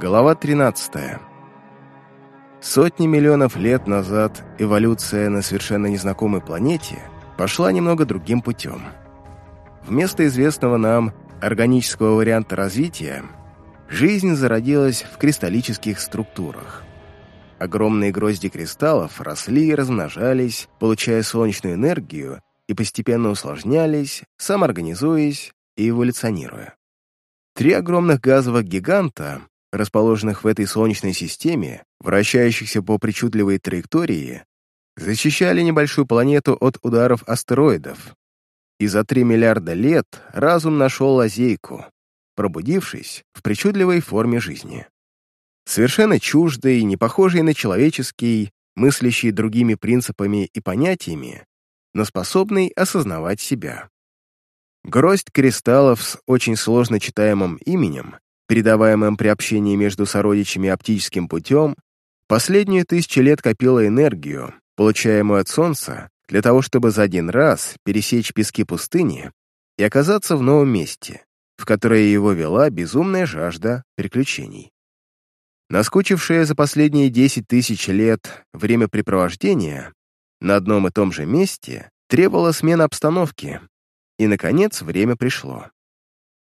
Глава 13. Сотни миллионов лет назад эволюция на совершенно незнакомой планете пошла немного другим путем. Вместо известного нам органического варианта развития жизнь зародилась в кристаллических структурах. Огромные грозди кристаллов росли и размножались, получая солнечную энергию и постепенно усложнялись, самоорганизуясь и эволюционируя. Три огромных газовых гиганта расположенных в этой Солнечной системе, вращающихся по причудливой траектории, защищали небольшую планету от ударов астероидов. И за 3 миллиарда лет разум нашел лазейку, пробудившись в причудливой форме жизни. Совершенно чуждый, не похожий на человеческий, мыслящий другими принципами и понятиями, но способный осознавать себя. Гроздь кристаллов с очень сложно читаемым именем передаваемым при общении между сородичами оптическим путем, последние тысячи лет копила энергию, получаемую от Солнца, для того, чтобы за один раз пересечь пески пустыни и оказаться в новом месте, в которое его вела безумная жажда приключений. Наскучившее за последние 10 тысяч лет времяпрепровождения на одном и том же месте требовало смены обстановки, и, наконец, время пришло.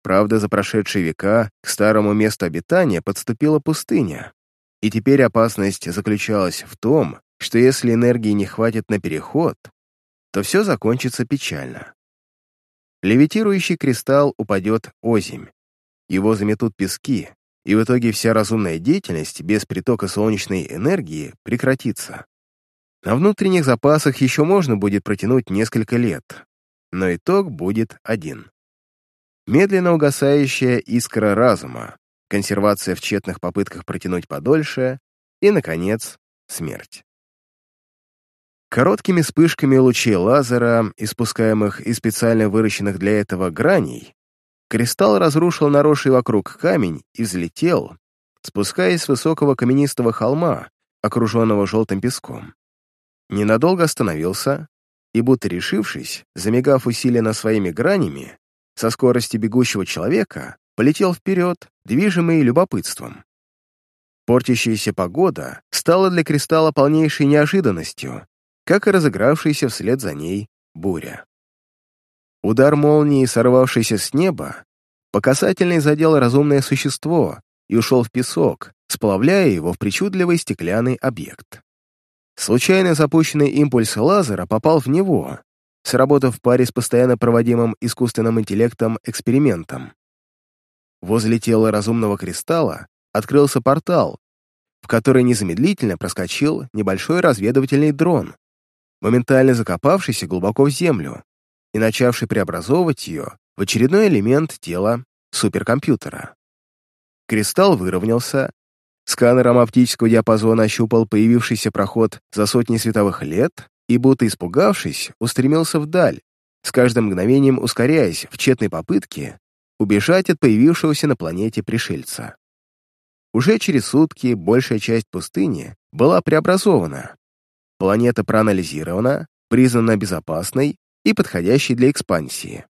Правда, за прошедшие века к старому месту обитания подступила пустыня, и теперь опасность заключалась в том, что если энергии не хватит на переход, то все закончится печально. Левитирующий кристалл упадет озимь, его заметут пески, и в итоге вся разумная деятельность без притока солнечной энергии прекратится. На внутренних запасах еще можно будет протянуть несколько лет, но итог будет один медленно угасающая искра разума, консервация в тщетных попытках протянуть подольше и, наконец, смерть. Короткими вспышками лучей лазера, испускаемых из специально выращенных для этого граней, кристалл разрушил наросший вокруг камень и взлетел, спускаясь с высокого каменистого холма, окруженного желтым песком. Ненадолго остановился и, будто решившись, замигав усиленно своими гранями, со скорости бегущего человека полетел вперед, движимый любопытством. Портящаяся погода стала для кристалла полнейшей неожиданностью, как и разыгравшаяся вслед за ней буря. Удар молнии, сорвавшийся с неба, показательный задел разумное существо и ушел в песок, сплавляя его в причудливый стеклянный объект. Случайно запущенный импульс лазера попал в него, сработав в паре с постоянно проводимым искусственным интеллектом экспериментом. Возле тела разумного кристалла открылся портал, в который незамедлительно проскочил небольшой разведывательный дрон, моментально закопавшийся глубоко в землю и начавший преобразовывать ее в очередной элемент тела суперкомпьютера. Кристалл выровнялся, сканером оптического диапазона ощупал появившийся проход за сотни световых лет и, будто испугавшись, устремился вдаль, с каждым мгновением ускоряясь в тщетной попытке убежать от появившегося на планете пришельца. Уже через сутки большая часть пустыни была преобразована. Планета проанализирована, признана безопасной и подходящей для экспансии.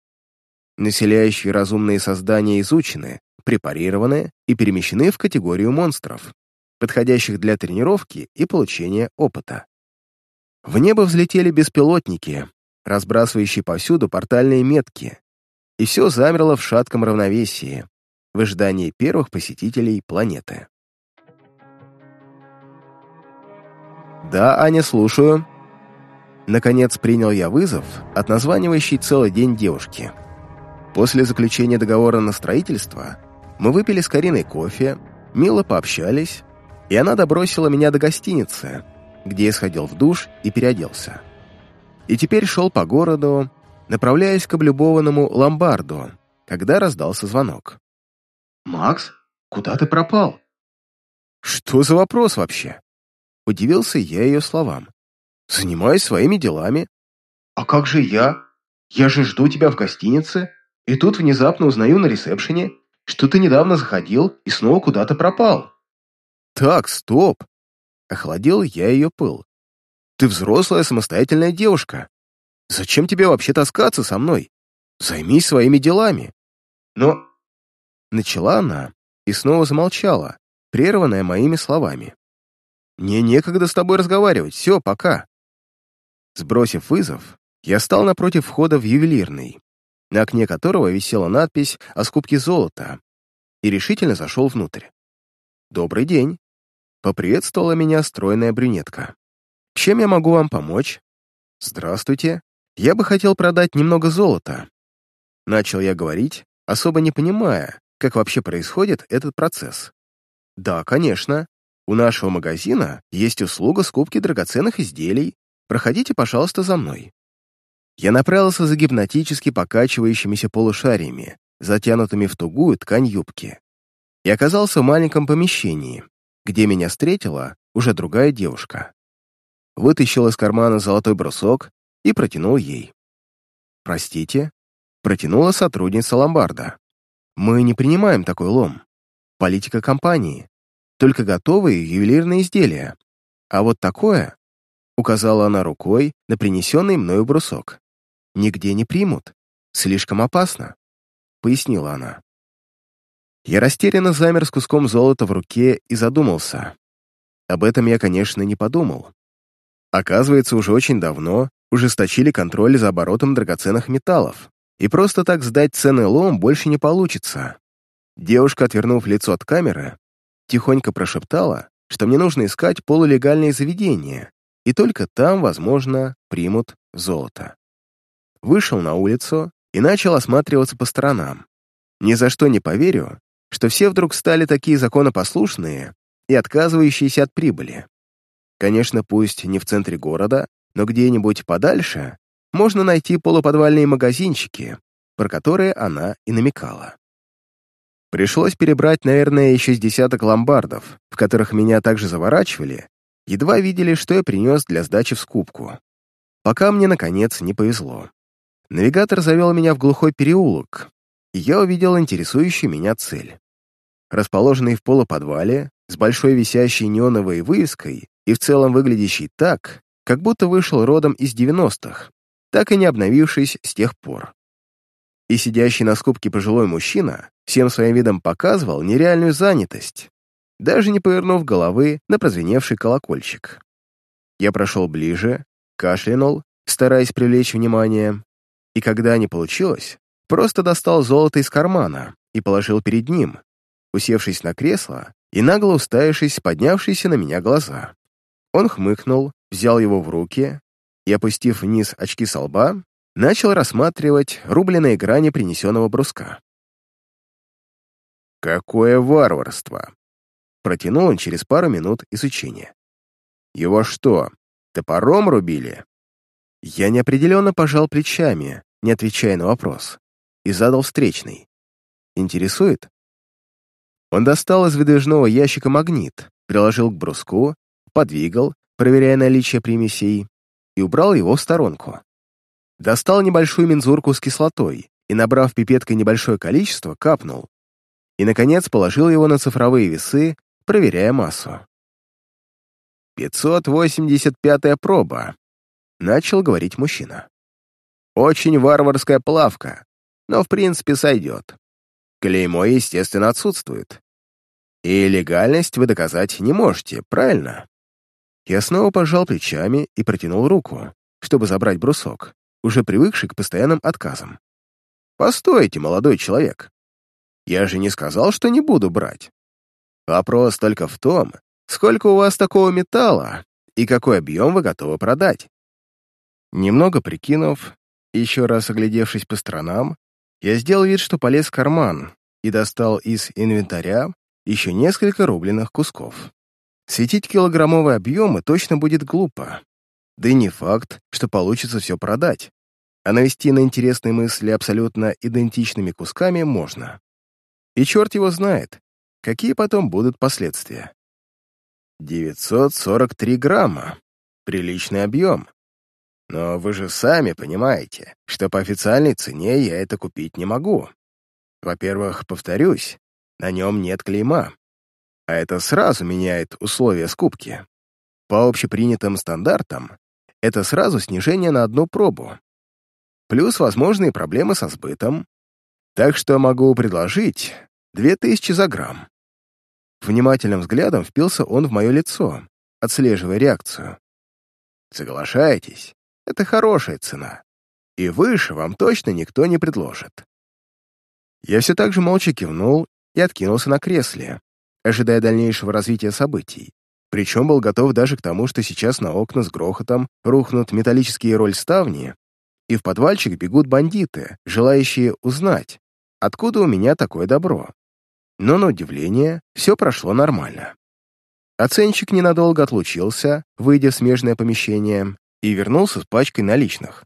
Населяющие разумные создания изучены, препарированы и перемещены в категорию монстров, подходящих для тренировки и получения опыта. В небо взлетели беспилотники, разбрасывающие повсюду портальные метки, и все замерло в шатком равновесии, в ожидании первых посетителей планеты. «Да, Аня, слушаю». Наконец принял я вызов от названивающей целый день девушки. После заключения договора на строительство мы выпили с Кариной кофе, мило пообщались, и она добросила меня до гостиницы, где я сходил в душ и переоделся. И теперь шел по городу, направляясь к облюбованному ломбарду, когда раздался звонок. «Макс, куда ты пропал?» «Что за вопрос вообще?» Удивился я ее словам. «Занимаюсь своими делами». «А как же я? Я же жду тебя в гостинице, и тут внезапно узнаю на ресепшене, что ты недавно заходил и снова куда-то пропал». «Так, стоп. Охладил я ее пыл. «Ты взрослая самостоятельная девушка. Зачем тебе вообще таскаться со мной? Займись своими делами». «Но...» Начала она и снова замолчала, прерванная моими словами. «Мне некогда с тобой разговаривать, все, пока». Сбросив вызов, я стал напротив входа в ювелирный, на окне которого висела надпись о скупке золота, и решительно зашел внутрь. «Добрый день!» — поприветствовала меня стройная брюнетка. «Чем я могу вам помочь?» «Здравствуйте. Я бы хотел продать немного золота». Начал я говорить, особо не понимая, как вообще происходит этот процесс. «Да, конечно. У нашего магазина есть услуга скупки драгоценных изделий. Проходите, пожалуйста, за мной». Я направился за гипнотически покачивающимися полушариями, затянутыми в тугую ткань юбки, и оказался в маленьком помещении, где меня встретила уже другая девушка. Вытащил из кармана золотой брусок и протянул ей. «Простите?» — протянула сотрудница ломбарда. «Мы не принимаем такой лом. Политика компании. Только готовые ювелирные изделия. А вот такое...» — указала она рукой на принесенный мною брусок. «Нигде не примут. Слишком опасно», — пояснила она. Я растерянно замер с куском золота в руке и задумался. Об этом я, конечно, не подумал. Оказывается, уже очень давно ужесточили контроль за оборотом драгоценных металлов, и просто так сдать ценный лом больше не получится. Девушка, отвернув лицо от камеры, тихонько прошептала, что мне нужно искать полулегальные заведения, и только там, возможно, примут золото. Вышел на улицу и начал осматриваться по сторонам. Ни за что не поверю, что все вдруг стали такие законопослушные и отказывающиеся от прибыли. Конечно, пусть не в центре города, но где-нибудь подальше можно найти полуподвальные магазинчики, про которые она и намекала. Пришлось перебрать, наверное, еще с десяток ломбардов, в которых меня также заворачивали, едва видели, что я принес для сдачи в скупку. Пока мне, наконец, не повезло. Навигатор завел меня в глухой переулок, и я увидел интересующую меня цель. Расположенный в полуподвале, с большой висящей неоновой вывеской и в целом выглядящий так, как будто вышел родом из 90-х, так и не обновившись с тех пор. И сидящий на скупке пожилой мужчина всем своим видом показывал нереальную занятость, даже не повернув головы на прозвеневший колокольчик. Я прошел ближе, кашлянул, стараясь привлечь внимание, и когда не получилось, просто достал золото из кармана и положил перед ним, усевшись на кресло и нагло уставившись поднявшиеся на меня глаза. Он хмыкнул, взял его в руки и, опустив вниз очки со лба, начал рассматривать рубленые грани принесенного бруска. «Какое варварство!» Протянул он через пару минут изучения. «Его что, топором рубили?» Я неопределенно пожал плечами, не отвечая на вопрос, и задал встречный. «Интересует?» Он достал из выдвижного ящика магнит, приложил к бруску, подвигал, проверяя наличие примесей, и убрал его в сторонку. Достал небольшую мензурку с кислотой и, набрав пипеткой небольшое количество, капнул. И, наконец, положил его на цифровые весы, проверяя массу. «585-я проба», — начал говорить мужчина. «Очень варварская плавка, но в принципе сойдет. Клеймо, естественно, отсутствует. И легальность вы доказать не можете, правильно?» Я снова пожал плечами и протянул руку, чтобы забрать брусок, уже привыкший к постоянным отказам. «Постойте, молодой человек. Я же не сказал, что не буду брать. Вопрос только в том, сколько у вас такого металла и какой объем вы готовы продать». Немного прикинув, еще раз оглядевшись по сторонам, я сделал вид, что полез в карман и достал из инвентаря еще несколько рубленых кусков. Светить килограммовые объемы точно будет глупо. Да и не факт, что получится все продать. А навести на интересные мысли абсолютно идентичными кусками можно. И черт его знает, какие потом будут последствия. 943 грамма. Приличный объем. Но вы же сами понимаете, что по официальной цене я это купить не могу. Во-первых, повторюсь, на нем нет клейма а это сразу меняет условия скупки. По общепринятым стандартам это сразу снижение на одну пробу. Плюс возможные проблемы со сбытом. Так что могу предложить 2000 за грамм. Внимательным взглядом впился он в мое лицо, отслеживая реакцию. «Соглашайтесь, это хорошая цена, и выше вам точно никто не предложит». Я все так же молча кивнул и откинулся на кресле, ожидая дальнейшего развития событий. Причем был готов даже к тому, что сейчас на окна с грохотом рухнут металлические рольставни, и в подвальчик бегут бандиты, желающие узнать, откуда у меня такое добро. Но, на удивление, все прошло нормально. Оценщик ненадолго отлучился, выйдя в смежное помещение, и вернулся с пачкой наличных.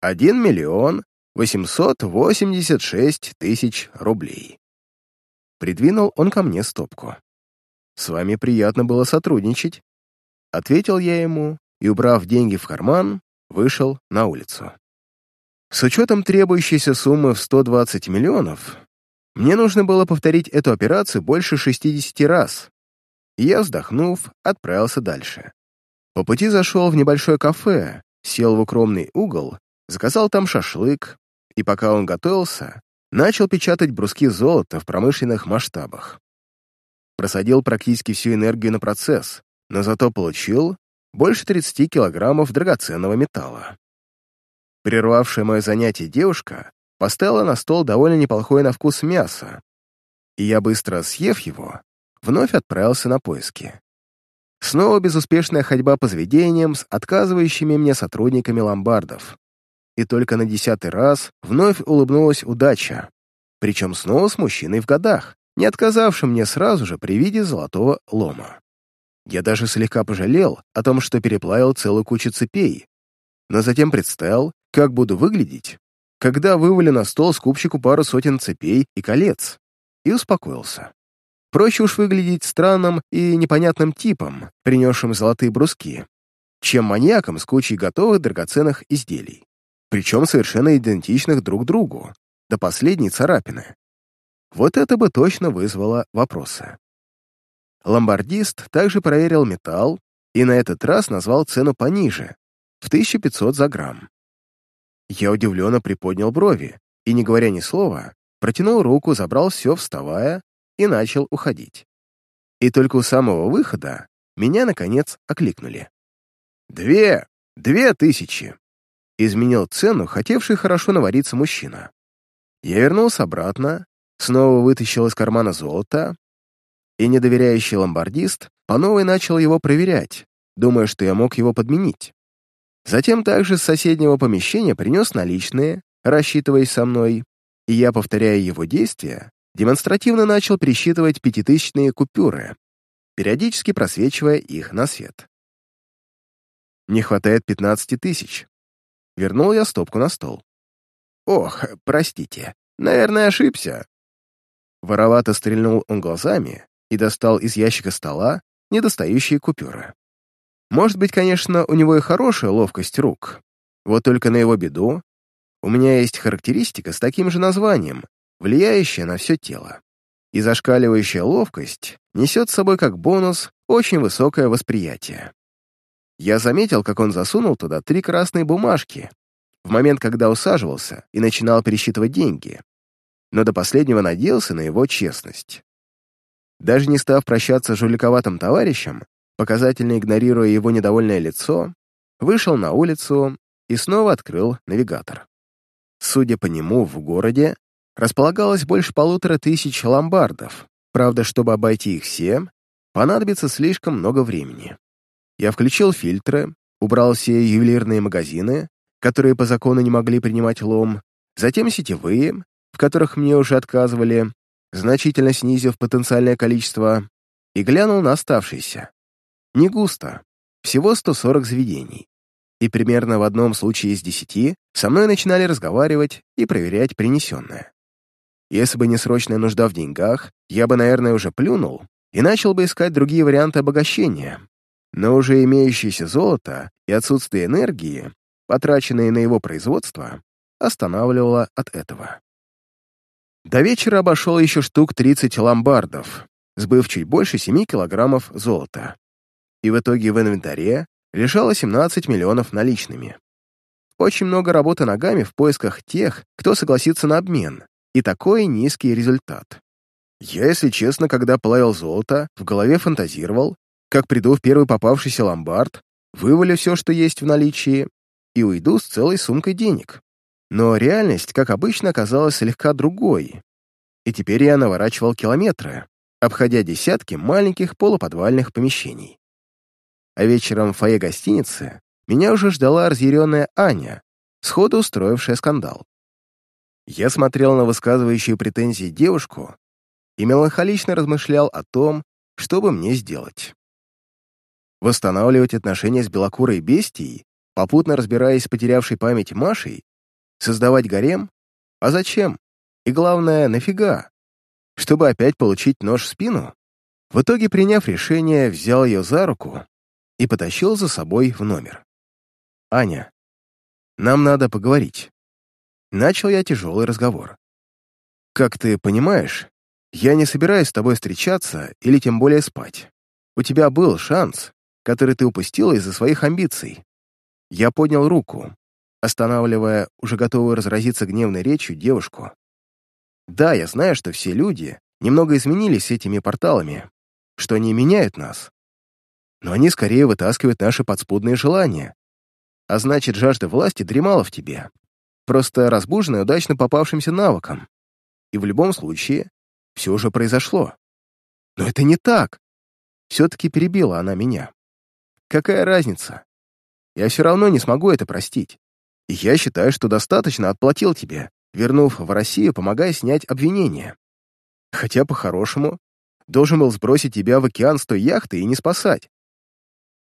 Один миллион восемьсот восемьдесят шесть тысяч рублей. Придвинул он ко мне стопку. «С вами приятно было сотрудничать», — ответил я ему и, убрав деньги в карман, вышел на улицу. С учетом требующейся суммы в 120 миллионов, мне нужно было повторить эту операцию больше 60 раз, я, вздохнув, отправился дальше. По пути зашел в небольшое кафе, сел в укромный угол, заказал там шашлык, и пока он готовился, начал печатать бруски золота в промышленных масштабах. Просадил практически всю энергию на процесс, но зато получил больше 30 килограммов драгоценного металла. Прервавшая мое занятие девушка поставила на стол довольно неплохое на вкус мясо, и я, быстро съев его, вновь отправился на поиски. Снова безуспешная ходьба по заведениям с отказывающими мне сотрудниками ломбардов и только на десятый раз вновь улыбнулась удача, причем снова с мужчиной в годах, не отказавшим мне сразу же при виде золотого лома. Я даже слегка пожалел о том, что переплавил целую кучу цепей, но затем представил, как буду выглядеть, когда вывалю на стол скупщику пару сотен цепей и колец, и успокоился. Проще уж выглядеть странным и непонятным типом, принесшим золотые бруски, чем маньяком с кучей готовых драгоценных изделий причем совершенно идентичных друг другу, до последней царапины. Вот это бы точно вызвало вопросы. Ломбардист также проверил металл и на этот раз назвал цену пониже, в 1500 за грамм. Я удивленно приподнял брови и, не говоря ни слова, протянул руку, забрал все, вставая, и начал уходить. И только у самого выхода меня, наконец, окликнули. «Две! Две тысячи!» изменил цену, хотевший хорошо навариться мужчина. Я вернулся обратно, снова вытащил из кармана золото, и недоверяющий ломбардист по новой начал его проверять, думая, что я мог его подменить. Затем также с соседнего помещения принес наличные, рассчитываясь со мной, и я, повторяя его действия, демонстративно начал пересчитывать пятитысячные купюры, периодически просвечивая их на свет. Не хватает 15 тысяч. Вернул я стопку на стол. «Ох, простите, наверное, ошибся». Воровато стрельнул он глазами и достал из ящика стола недостающие купюры. Может быть, конечно, у него и хорошая ловкость рук. Вот только на его беду у меня есть характеристика с таким же названием, влияющая на все тело. И зашкаливающая ловкость несет с собой как бонус очень высокое восприятие. Я заметил, как он засунул туда три красные бумажки в момент, когда усаживался и начинал пересчитывать деньги, но до последнего надеялся на его честность. Даже не став прощаться с жуликоватым товарищем, показательно игнорируя его недовольное лицо, вышел на улицу и снова открыл навигатор. Судя по нему, в городе располагалось больше полутора тысяч ломбардов, правда, чтобы обойти их все, понадобится слишком много времени. Я включил фильтры, убрал все ювелирные магазины, которые по закону не могли принимать лом, затем сетевые, в которых мне уже отказывали, значительно снизив потенциальное количество, и глянул на оставшиеся. Не густо, всего 140 заведений. И примерно в одном случае из десяти со мной начинали разговаривать и проверять принесенное. Если бы не срочная нужда в деньгах, я бы, наверное, уже плюнул и начал бы искать другие варианты обогащения, но уже имеющееся золото и отсутствие энергии, потраченные на его производство, останавливало от этого. До вечера обошел еще штук 30 ломбардов, сбыв чуть больше 7 килограммов золота. И в итоге в инвентаре лежало 17 миллионов наличными. Очень много работы ногами в поисках тех, кто согласится на обмен, и такой низкий результат. Я, если честно, когда плавил золото, в голове фантазировал, как приду в первый попавшийся ломбард, вывалю все, что есть в наличии, и уйду с целой сумкой денег. Но реальность, как обычно, оказалась слегка другой. И теперь я наворачивал километры, обходя десятки маленьких полуподвальных помещений. А вечером в фойе гостиницы меня уже ждала разъяренная Аня, сходу устроившая скандал. Я смотрел на высказывающую претензии девушку и меланхолично размышлял о том, что бы мне сделать. Восстанавливать отношения с белокурой бестией, попутно разбираясь с потерявшей память Машей, создавать гарем? А зачем? И главное, нафига? Чтобы опять получить нож в спину? В итоге, приняв решение, взял ее за руку и потащил за собой в номер. «Аня, нам надо поговорить». Начал я тяжелый разговор. «Как ты понимаешь, я не собираюсь с тобой встречаться или тем более спать. У тебя был шанс, который ты упустила из-за своих амбиций. Я поднял руку, останавливая уже готовую разразиться гневной речью девушку. Да, я знаю, что все люди немного изменились этими порталами, что они меняют нас. Но они скорее вытаскивают наши подспудные желания. А значит, жажда власти дремала в тебе, просто разбуженная удачно попавшимся навыком. И в любом случае, все уже произошло. Но это не так. Все-таки перебила она меня. Какая разница? Я все равно не смогу это простить. И я считаю, что достаточно отплатил тебе, вернув в Россию, помогая снять обвинения. Хотя, по-хорошему, должен был сбросить тебя в океан с той яхты и не спасать.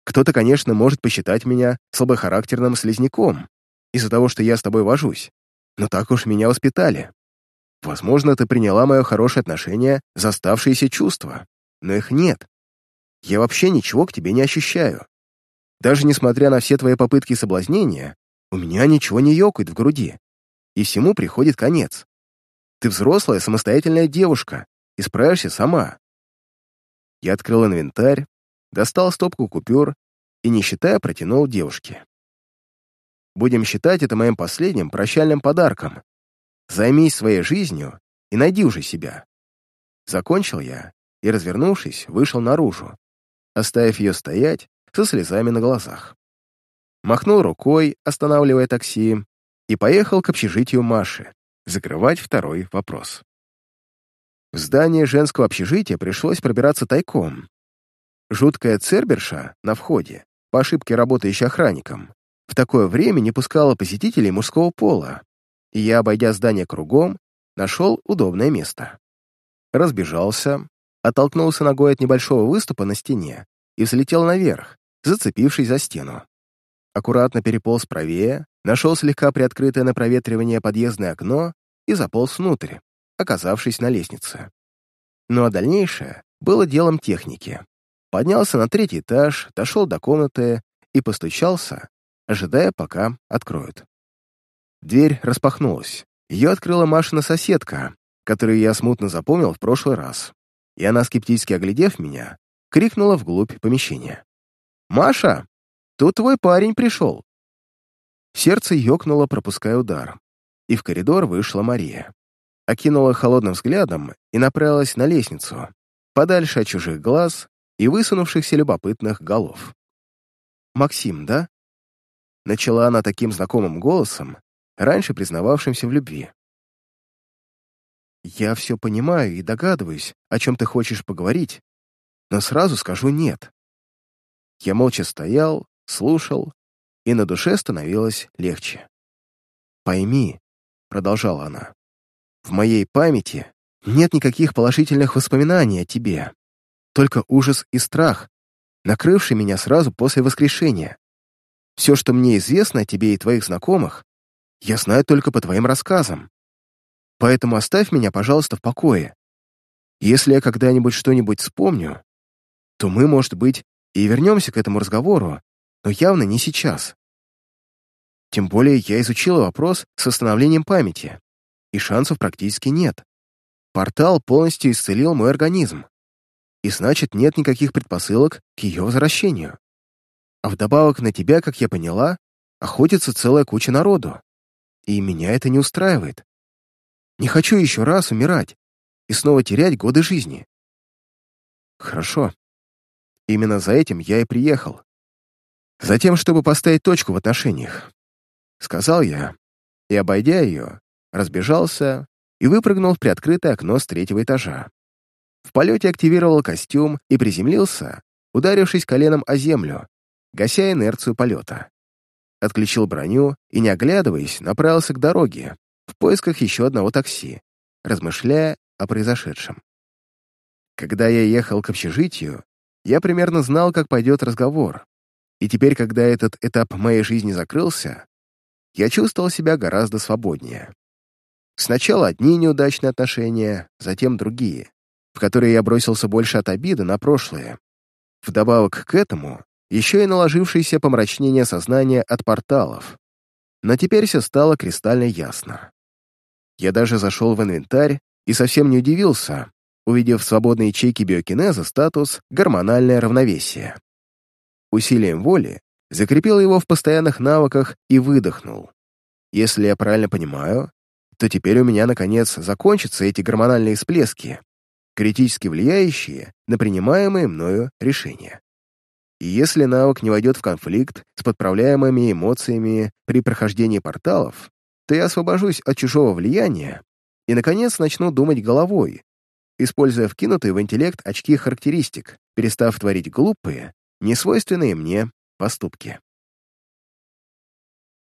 Кто-то, конечно, может посчитать меня слабохарактерным слизняком из-за того, что я с тобой вожусь, но так уж меня воспитали. Возможно, ты приняла мое хорошее отношение за оставшиеся чувства, но их нет. Я вообще ничего к тебе не ощущаю. Даже несмотря на все твои попытки соблазнения, у меня ничего не ёкает в груди, и всему приходит конец. Ты взрослая, самостоятельная девушка, и справишься сама. Я открыл инвентарь, достал стопку купюр и, не считая, протянул девушке. Будем считать это моим последним прощальным подарком. Займись своей жизнью и найди уже себя. Закончил я и, развернувшись, вышел наружу, оставив ее стоять со слезами на глазах махнул рукой, останавливая такси, и поехал к общежитию Маши, закрывать второй вопрос. В здание женского общежития пришлось пробираться тайком. Жуткая церберша на входе, по ошибке работающая охранником, в такое время не пускала посетителей мужского пола, и я, обойдя здание кругом, нашел удобное место. Разбежался, оттолкнулся ногой от небольшого выступа на стене и взлетел наверх, зацепившись за стену аккуратно переполз правее, нашел слегка приоткрытое на проветривание подъездное окно и заполз внутрь, оказавшись на лестнице. Ну а дальнейшее было делом техники. Поднялся на третий этаж, дошел до комнаты и постучался, ожидая, пока откроют. Дверь распахнулась. Ее открыла Машина соседка, которую я смутно запомнил в прошлый раз. И она, скептически оглядев меня, крикнула вглубь помещения. «Маша, Тут твой парень пришел». Сердце ёкнуло, пропуская удар. И в коридор вышла Мария. Окинула холодным взглядом и направилась на лестницу, подальше от чужих глаз и высунувшихся любопытных голов. «Максим, да?» Начала она таким знакомым голосом, раньше признававшимся в любви. «Я все понимаю и догадываюсь, о чем ты хочешь поговорить, но сразу скажу «нет». Я молча стоял, слушал, и на душе становилось легче. «Пойми», — продолжала она, — «в моей памяти нет никаких положительных воспоминаний о тебе, только ужас и страх, накрывший меня сразу после воскрешения. Все, что мне известно о тебе и твоих знакомых, я знаю только по твоим рассказам. Поэтому оставь меня, пожалуйста, в покое. Если я когда-нибудь что-нибудь вспомню, то мы, может быть, и вернемся к этому разговору, но явно не сейчас. Тем более я изучила вопрос с восстановлением памяти, и шансов практически нет. Портал полностью исцелил мой организм, и значит, нет никаких предпосылок к ее возвращению. А вдобавок на тебя, как я поняла, охотится целая куча народу, и меня это не устраивает. Не хочу еще раз умирать. и снова терять годы жизни. Хорошо. Именно за этим я и приехал. Затем, чтобы поставить точку в отношениях. Сказал я, и, обойдя ее, разбежался и выпрыгнул в приоткрытое окно с третьего этажа. В полете активировал костюм и приземлился, ударившись коленом о землю, гася инерцию полета. Отключил броню и, не оглядываясь, направился к дороге, в поисках еще одного такси, размышляя о произошедшем. Когда я ехал к общежитию, я примерно знал, как пойдет разговор, и теперь, когда этот этап моей жизни закрылся, я чувствовал себя гораздо свободнее. Сначала одни неудачные отношения, затем другие, в которые я бросился больше от обиды на прошлое. Вдобавок к этому, еще и наложившееся помрачнение сознания от порталов. Но теперь все стало кристально ясно. Я даже зашел в инвентарь и совсем не удивился, увидев в свободной ячейке биокинеза статус «гормональное равновесие». Усилием воли закрепил его в постоянных навыках и выдохнул. Если я правильно понимаю, то теперь у меня, наконец, закончатся эти гормональные всплески, критически влияющие на принимаемые мною решения. И если навык не войдет в конфликт с подправляемыми эмоциями при прохождении порталов, то я освобожусь от чужого влияния и, наконец, начну думать головой, используя вкинутые в интеллект очки характеристик, перестав творить глупые, несвойственные мне поступки.